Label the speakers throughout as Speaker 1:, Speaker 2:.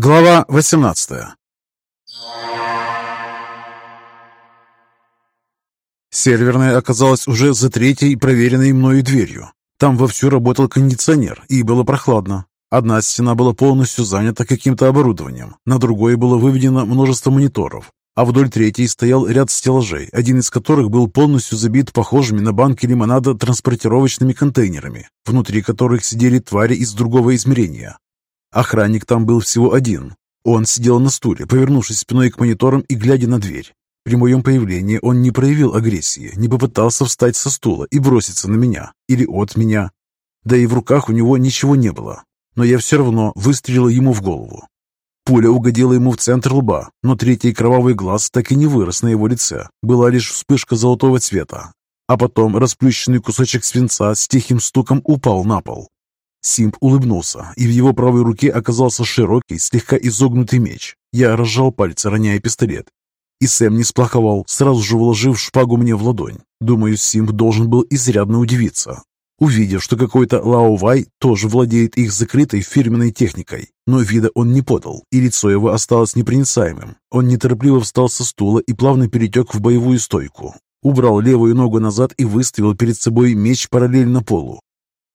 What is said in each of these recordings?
Speaker 1: Глава 18 Серверная оказалась уже за третьей проверенной мною дверью. Там вовсю работал кондиционер, и было прохладно. Одна стена была полностью занята каким-то оборудованием, на другой было выведено множество мониторов, а вдоль третьей стоял ряд стеллажей, один из которых был полностью забит похожими на банки лимонада транспортировочными контейнерами, внутри которых сидели твари из другого измерения. Охранник там был всего один. Он сидел на стуле, повернувшись спиной к мониторам и глядя на дверь. При моем появлении он не проявил агрессии, не попытался встать со стула и броситься на меня или от меня. Да и в руках у него ничего не было. Но я все равно выстрелил ему в голову. Пуля угодила ему в центр лба, но третий кровавый глаз так и не вырос на его лице. Была лишь вспышка золотого цвета. А потом расплющенный кусочек свинца с тихим стуком упал на пол. Симп улыбнулся, и в его правой руке оказался широкий, слегка изогнутый меч. Я разжал пальцы, роняя пистолет. И Сэм не сплоховал, сразу же вложив шпагу мне в ладонь. Думаю, Симп должен был изрядно удивиться, увидев, что какой-то Лао Вай тоже владеет их закрытой фирменной техникой. Но вида он не подал, и лицо его осталось непроницаемым. Он неторопливо встал со стула и плавно перетек в боевую стойку. Убрал левую ногу назад и выставил перед собой меч параллельно полу.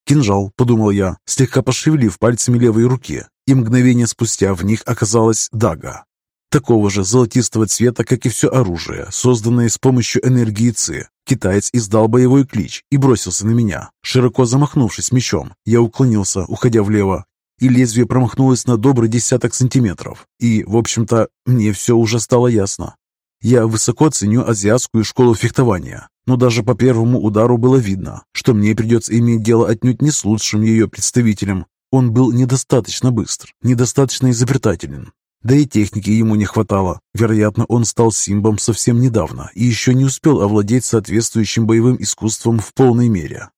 Speaker 1: «Кинжал», — подумал я, слегка пошевелив пальцами левой руки, и мгновение спустя в них оказалась дага. Такого же золотистого цвета, как и все оружие, созданное с помощью энергии ЦИ. Китаец издал боевой клич и бросился на меня. Широко замахнувшись мечом, я уклонился, уходя влево, и лезвие промахнулось на добрый десяток сантиметров. И, в общем-то, мне все уже стало ясно. Я высоко ценю азиатскую школу фехтования, но даже по первому удару было видно, что мне придется иметь дело отнюдь не с лучшим ее представителем. Он был недостаточно быстр, недостаточно изобретателен. Да и техники ему не хватало. Вероятно, он стал симбом совсем недавно и еще не успел овладеть соответствующим боевым искусством в полной мере.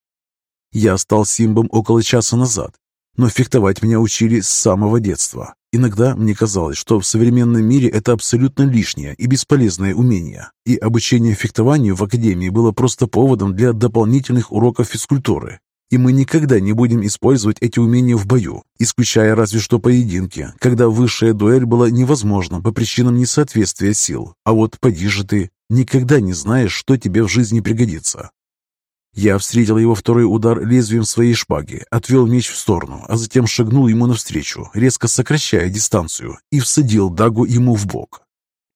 Speaker 1: Я стал симбом около часа назад, но фехтовать меня учили с самого детства. Иногда мне казалось, что в современном мире это абсолютно лишнее и бесполезное умение, и обучение фехтованию в академии было просто поводом для дополнительных уроков физкультуры. И мы никогда не будем использовать эти умения в бою, исключая разве что поединки, когда высшая дуэль была невозможна по причинам несоответствия сил. А вот поди же ты, никогда не знаешь, что тебе в жизни пригодится. Я встретил его второй удар лезвием своей шпаги, отвел меч в сторону, а затем шагнул ему навстречу, резко сокращая дистанцию, и всадил дагу ему в бок.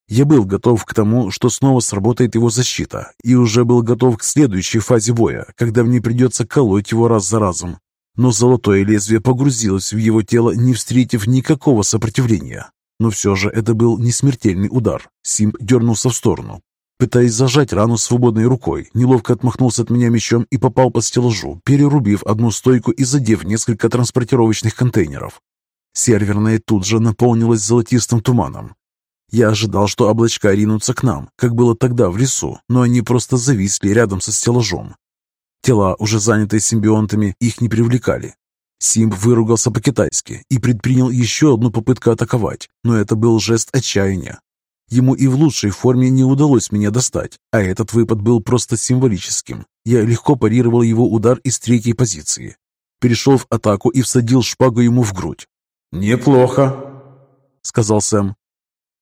Speaker 1: Я был готов к тому, что снова сработает его защита, и уже был готов к следующей фазе боя, когда мне придется колоть его раз за разом. Но золотое лезвие погрузилось в его тело, не встретив никакого сопротивления. Но все же это был не смертельный удар. Симп дернулся в сторону, Пытаясь зажать рану свободной рукой, неловко отмахнулся от меня мечом и попал по стеллажу, перерубив одну стойку и задев несколько транспортировочных контейнеров. Серверная тут же наполнилась золотистым туманом. Я ожидал, что облачка ринутся к нам, как было тогда в лесу, но они просто зависли рядом со стеллажом. Тела, уже занятые симбионтами, их не привлекали. Симб выругался по-китайски и предпринял еще одну попытку атаковать, но это был жест отчаяния. Ему и в лучшей форме не удалось меня достать, а этот выпад был просто символическим. Я легко парировал его удар из третьей позиции. Перешел в атаку и всадил шпагу ему в грудь.
Speaker 2: «Неплохо», — сказал Сэм.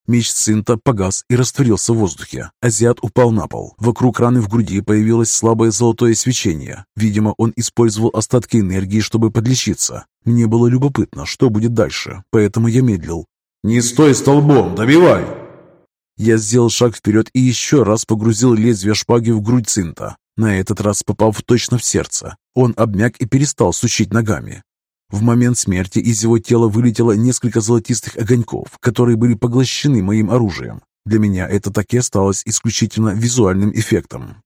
Speaker 1: Меч Цинта погас и растворился в воздухе. Азиат упал на пол. Вокруг раны в груди появилось слабое золотое свечение. Видимо, он использовал остатки энергии, чтобы подлечиться. Мне было любопытно, что будет дальше, поэтому я медлил.
Speaker 2: «Не стой столбом, добивай!»
Speaker 1: Я сделал шаг вперед и еще раз погрузил лезвие шпаги в грудь Цинта, на этот раз попав точно в сердце. Он обмяк и перестал сучить ногами. В момент смерти из его тела вылетело несколько золотистых огоньков, которые были поглощены моим оружием. Для меня это так и осталось исключительно визуальным эффектом,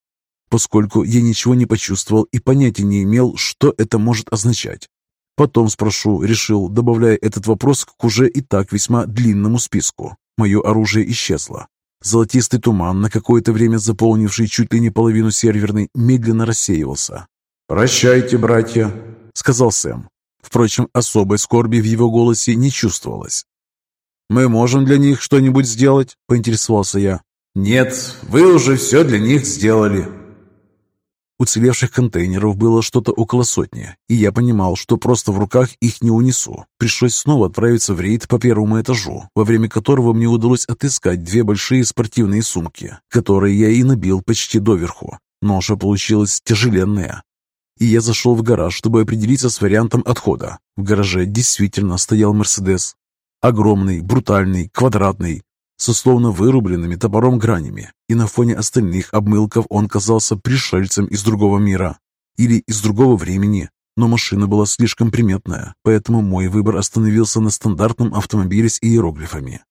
Speaker 1: поскольку я ничего не почувствовал и понятия не имел, что это может означать. Потом спрошу, решил, добавляя этот вопрос к уже и так весьма длинному списку. Мое оружие исчезло. Золотистый туман, на какое-то время заполнивший чуть ли не половину серверной, медленно рассеивался.
Speaker 2: «Прощайте, братья», —
Speaker 1: сказал Сэм. Впрочем, особой скорби в его голосе не чувствовалось. «Мы можем для них что-нибудь сделать?» — поинтересовался я.
Speaker 2: «Нет, вы уже все для них сделали»,
Speaker 1: Уцелевших контейнеров было что-то около сотни, и я понимал, что просто в руках их не унесу. Пришлось снова отправиться в рейд по первому этажу, во время которого мне удалось отыскать две большие спортивные сумки, которые я и набил почти доверху. Ноша получилась тяжеленная. И я зашел в гараж, чтобы определиться с вариантом отхода. В гараже действительно стоял «Мерседес». Огромный, брутальный, квадратный, с словно вырубленными топором гранями, и на фоне остальных обмылков он казался пришельцем из другого мира или из другого времени. Но машина была слишком приметная, поэтому мой выбор остановился на стандартном автомобиле с иероглифами.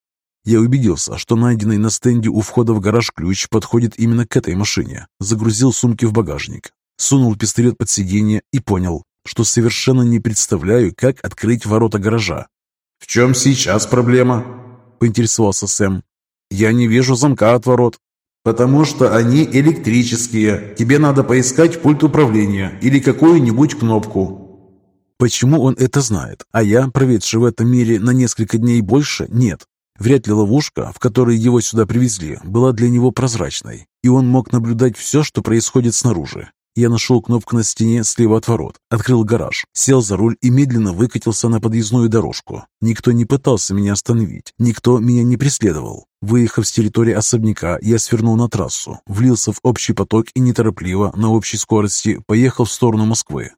Speaker 1: Я убедился, что найденный на стенде у входа в гараж ключ подходит именно к этой машине, загрузил сумки в багажник, сунул пистолет под сиденье и понял, что совершенно не представляю, как открыть ворота гаража.
Speaker 2: «В чем сейчас проблема?»
Speaker 1: Поинтересовался Сэм. «Я не вижу замка от ворот».
Speaker 2: «Потому что они электрические. Тебе надо поискать пульт управления или какую-нибудь кнопку».
Speaker 1: Почему он это знает, а я, проведший в этом мире на несколько дней больше, нет? Вряд ли ловушка, в которой его сюда привезли, была для него прозрачной, и он мог наблюдать все, что происходит снаружи. Я нашел кнопку на стене слева от ворот, открыл гараж, сел за руль и медленно выкатился на подъездную дорожку. Никто не пытался меня остановить, никто меня не преследовал. Выехав с территории особняка, я свернул на трассу, влился в общий поток и неторопливо, на общей скорости, поехал в сторону Москвы.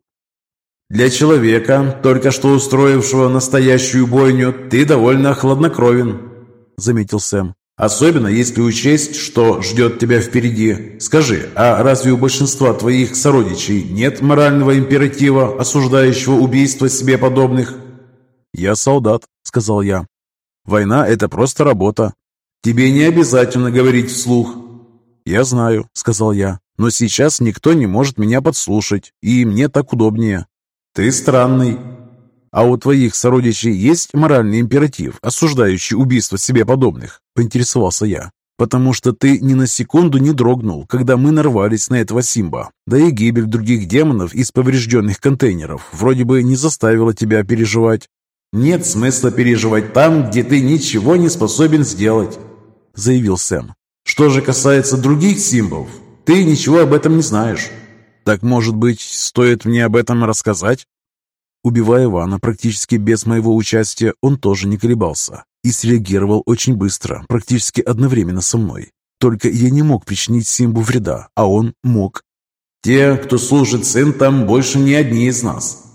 Speaker 2: «Для человека, только что устроившего настоящую бойню, ты довольно хладнокровен», — заметил Сэм. Особенно если учесть, что ждет тебя впереди. Скажи, а разве у большинства твоих сородичей нет морального императива, осуждающего убийство себе подобных?
Speaker 1: «Я солдат», — сказал я. «Война — это просто работа».
Speaker 2: «Тебе не обязательно говорить вслух».
Speaker 1: «Я знаю», — сказал я. «Но сейчас никто не может меня подслушать, и мне так удобнее».
Speaker 2: «Ты странный»,
Speaker 1: «А у твоих сородичей есть моральный императив, осуждающий убийство себе подобных?» – поинтересовался я. «Потому что ты ни на секунду не дрогнул, когда мы нарвались на этого Симба. Да и гибель других демонов из поврежденных контейнеров вроде бы не заставила тебя переживать».
Speaker 2: «Нет смысла переживать там, где ты ничего не способен сделать», – заявил Сэм. «Что же касается других Симбов, ты ничего об этом не знаешь».
Speaker 1: «Так, может быть, стоит мне об этом рассказать?» Убивая Ивана практически без моего участия, он тоже не колебался и среагировал очень быстро, практически одновременно со мной. Только я не мог причинить Симбу вреда, а он мог.
Speaker 2: «Те, кто служит синтам, больше не одни из нас».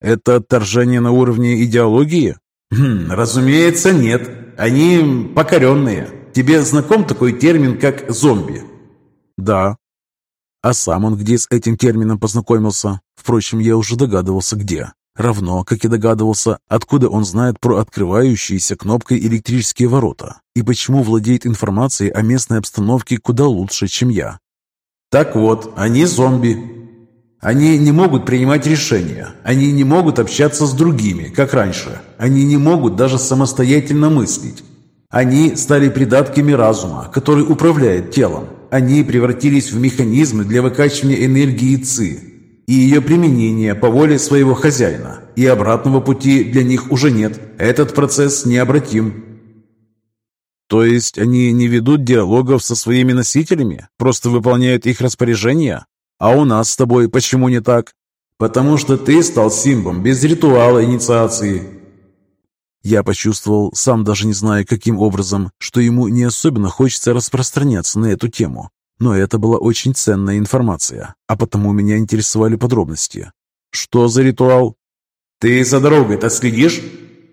Speaker 1: «Это отторжение на уровне идеологии?»
Speaker 2: хм, «Разумеется, нет. Они покоренные. Тебе знаком такой термин, как зомби?»
Speaker 1: «Да», а сам он где с этим термином познакомился? Впрочем, я уже догадывался, где. Равно, как и догадывался, откуда он знает про открывающиеся кнопкой электрические ворота и почему владеет информацией о местной обстановке куда лучше, чем я.
Speaker 2: Так вот, они зомби. Они не могут принимать решения. Они не могут общаться с другими, как раньше. Они не могут даже самостоятельно мыслить. Они стали придатками разума, который управляет телом. Они превратились в механизмы для выкачивания энергии ЦИ и ее применения по воле своего хозяина. И обратного пути для них уже нет. Этот процесс необратим.
Speaker 1: То есть они не ведут диалогов со своими носителями, просто выполняют их распоряжения? А у нас с тобой почему не так?
Speaker 2: Потому что ты стал симбом без ритуала инициации.
Speaker 1: Я почувствовал, сам даже не зная каким образом, что ему не особенно хочется распространяться на эту тему. Но это была очень ценная информация, а потому меня интересовали подробности. Что за ритуал?
Speaker 2: Ты за дорогой-то следишь?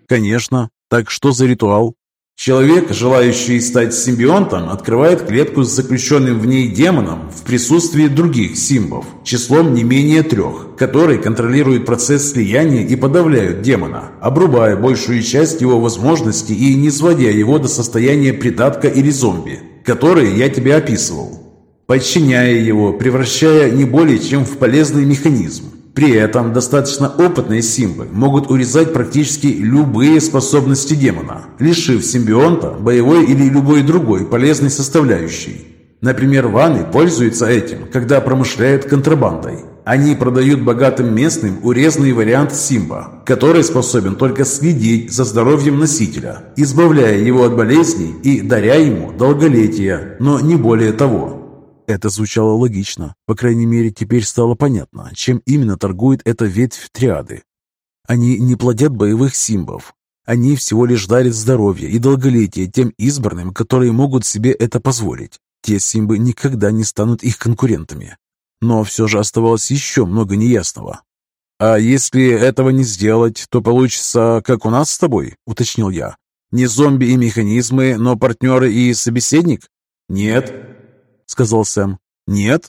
Speaker 1: Конечно. Так что за ритуал?
Speaker 2: Человек, желающий стать симбионтом, открывает клетку с заключенным в ней демоном в присутствии других симбов, числом не менее трех, которые контролируют процесс слияния и подавляют демона, обрубая большую часть его возможностей и не сводя его до состояния придатка или зомби, которые я тебе описывал, подчиняя его, превращая не более чем в полезный механизм. При этом достаточно опытные симбы могут урезать практически любые способности демона, лишив симбионта боевой или любой другой полезной составляющей. Например, ваны пользуются этим, когда промышляют контрабандой. Они продают богатым местным урезанный вариант симба, который способен только следить за здоровьем носителя, избавляя его от болезней и даря ему долголетие, но не более того.
Speaker 1: Это звучало логично. По крайней мере, теперь стало понятно, чем именно торгует эта ветвь триады. Они не плодят боевых симбов. Они всего лишь дарят здоровье и долголетие тем избранным, которые могут себе это позволить. Те симбы никогда не станут их конкурентами. Но все же оставалось еще много неясного. «А если этого не сделать, то получится, как у нас с тобой?» – уточнил я. «Не зомби и механизмы, но партнеры и собеседник?»
Speaker 2: «Нет», – сказал Сэм.
Speaker 1: «Нет?»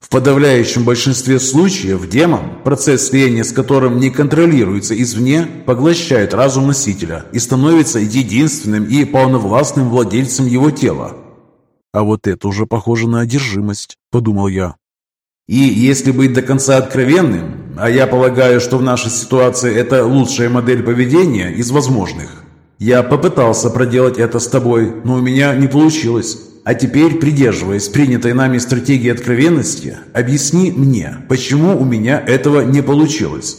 Speaker 2: В подавляющем большинстве случаев демон, процесс слияния с которым не контролируется извне, поглощает разум носителя и становится единственным и полновластным владельцем его тела.
Speaker 1: «А вот это уже похоже на одержимость», – подумал я.
Speaker 2: И если быть до конца откровенным, а я полагаю, что в нашей ситуации это лучшая модель поведения из возможных, я попытался проделать это с тобой, но у меня не получилось. А теперь, придерживаясь принятой нами стратегии откровенности, объясни мне, почему у меня этого не получилось.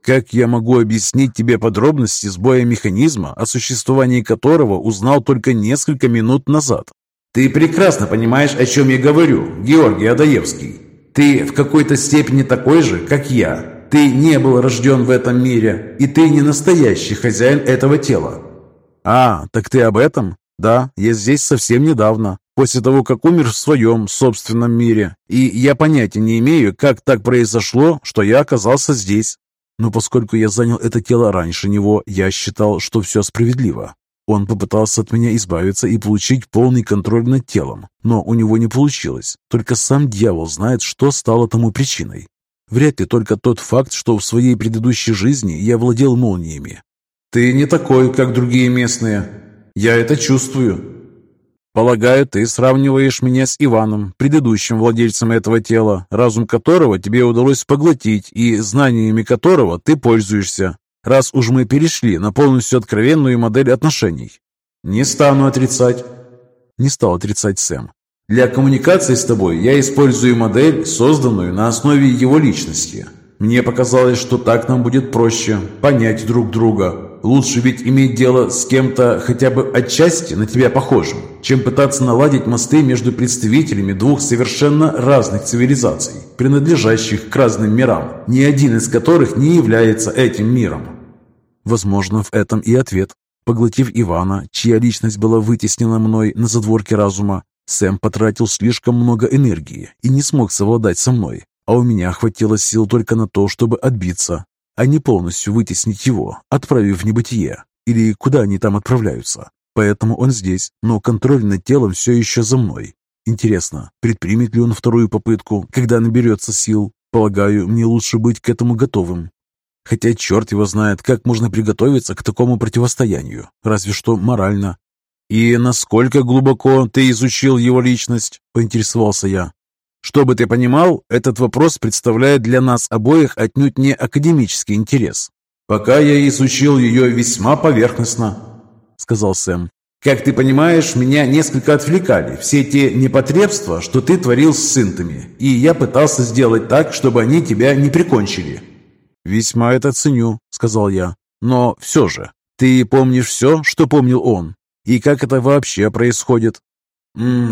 Speaker 1: Как я могу объяснить тебе подробности сбоя механизма, о существовании которого узнал только несколько минут назад?
Speaker 2: Ты прекрасно понимаешь, о чем я говорю, Георгий Адаевский. Ты в какой-то степени такой же, как я. Ты не был рожден в этом мире, и ты не настоящий хозяин этого тела.
Speaker 1: А, так ты об этом? Да, я здесь совсем недавно после того, как умер в своем собственном мире, и я понятия не имею, как так произошло, что я оказался здесь. Но поскольку я занял это тело раньше него, я считал, что все справедливо. Он попытался от меня избавиться и получить полный контроль над телом, но у него не получилось. Только сам дьявол знает, что стало тому причиной. Вряд ли только тот факт, что в своей предыдущей жизни я владел молниями.
Speaker 2: «Ты не такой, как другие местные. Я это чувствую»,
Speaker 1: Полагаю, ты сравниваешь меня с Иваном, предыдущим владельцем этого тела, разум которого тебе удалось поглотить и знаниями которого ты пользуешься, раз уж мы перешли на полностью откровенную модель отношений.
Speaker 2: Не стану отрицать.
Speaker 1: Не стал отрицать Сэм.
Speaker 2: Для коммуникации с тобой я использую модель, созданную на основе его личности. Мне показалось, что так нам будет проще понять друг друга, Лучше ведь иметь дело с кем-то хотя бы отчасти на тебя похожим, чем пытаться наладить мосты между представителями двух совершенно разных цивилизаций, принадлежащих к разным мирам, ни один из которых не является этим миром.
Speaker 1: Возможно, в этом и ответ. Поглотив Ивана, чья личность была вытеснена мной на задворке разума, Сэм потратил слишком много энергии и не смог совладать со мной, а у меня хватило сил только на то, чтобы отбиться, а не полностью вытеснить его, отправив в небытие, или куда они там отправляются. Поэтому он здесь, но контроль над телом все еще за мной. Интересно, предпримет ли он вторую попытку, когда наберется сил? Полагаю, мне лучше быть к этому готовым. Хотя черт его знает, как можно приготовиться к такому противостоянию, разве что морально. «И насколько глубоко ты изучил его личность?» – поинтересовался я. Чтобы ты понимал, этот вопрос представляет для нас обоих отнюдь не академический интерес.
Speaker 2: «Пока я изучил ее весьма поверхностно», — сказал Сэм. «Как ты понимаешь, меня несколько отвлекали все те непотребства, что ты творил с синтами, и я пытался сделать так, чтобы они тебя не прикончили».
Speaker 1: «Весьма это ценю», — сказал я. «Но все же, ты помнишь все, что помнил он? И как это вообще происходит?»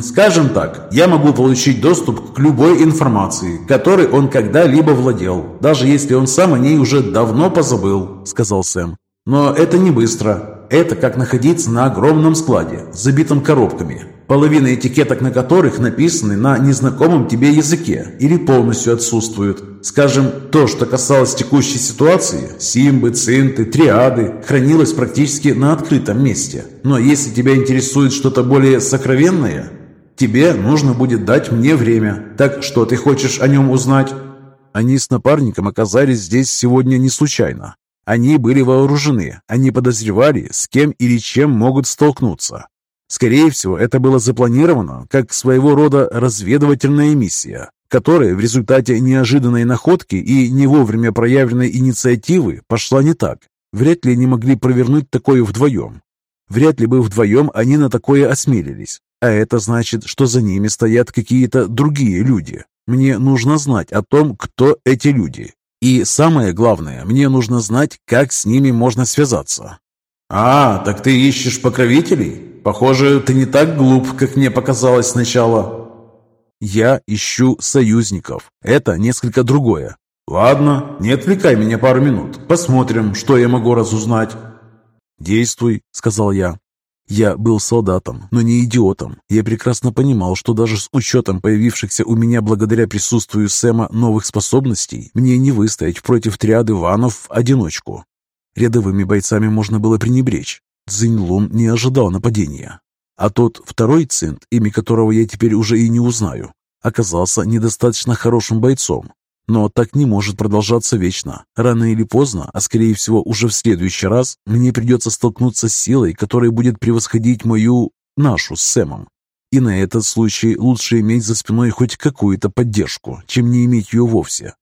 Speaker 2: Скажем так, я могу получить доступ к любой информации, которой он когда-либо владел, даже если он сам о ней уже давно позабыл, сказал Сэм. Но это не быстро. Это как находиться на огромном складе, забитом коробками, половина этикеток на которых написаны на незнакомом тебе языке или полностью отсутствуют. Скажем, то, что касалось текущей ситуации, симбы, цинты, триады, хранилось практически на открытом месте. Но если тебя интересует что-то более сокровенное, тебе нужно будет дать мне время. Так что ты хочешь о нем узнать?
Speaker 1: Они с напарником оказались здесь сегодня не случайно. Они были вооружены, они подозревали, с кем или чем могут столкнуться. Скорее всего, это было запланировано как своего рода разведывательная миссия, которая в результате неожиданной находки и не вовремя проявленной инициативы пошла не так. Вряд ли они могли провернуть такое вдвоем. Вряд ли бы вдвоем они на такое осмелились. А это значит, что за ними стоят какие-то другие люди. Мне нужно знать о том, кто эти люди. И самое главное, мне нужно знать, как с ними можно связаться.
Speaker 2: «А, так ты ищешь покровителей?» Похоже, ты не так глуп, как мне показалось сначала.
Speaker 1: Я ищу союзников. Это несколько другое.
Speaker 2: Ладно, не отвлекай меня пару минут. Посмотрим, что я могу разузнать.
Speaker 1: «Действуй», — сказал я. Я был солдатом, но не идиотом. Я прекрасно понимал, что даже с учетом появившихся у меня благодаря присутствию Сэма новых способностей, мне не выстоять против триады ванов в одиночку. Рядовыми бойцами можно было пренебречь. Цзиньлун не ожидал нападения. А тот второй цинт, имя которого я теперь уже и не узнаю, оказался недостаточно хорошим бойцом. Но так не может продолжаться вечно. Рано или поздно, а скорее всего уже в следующий раз, мне придется столкнуться с силой, которая будет превосходить мою... нашу с Сэмом. И на этот случай лучше иметь за спиной хоть какую-то поддержку, чем не иметь ее вовсе.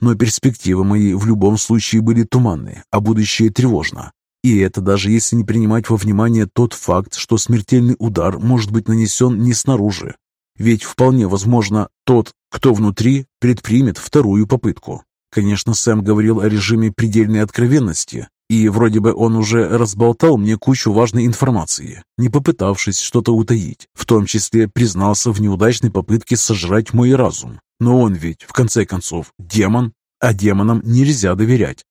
Speaker 1: Но перспективы мои в любом случае были туманны, а будущее тревожно. И это даже если не принимать во внимание тот факт, что смертельный удар может быть нанесен не снаружи. Ведь вполне возможно, тот, кто внутри, предпримет вторую попытку. Конечно, Сэм говорил о режиме предельной откровенности, и вроде бы он уже разболтал мне кучу важной информации, не попытавшись что-то утаить, в том числе признался в неудачной попытке сожрать мой разум. Но он ведь, в конце концов, демон, а демонам нельзя доверять.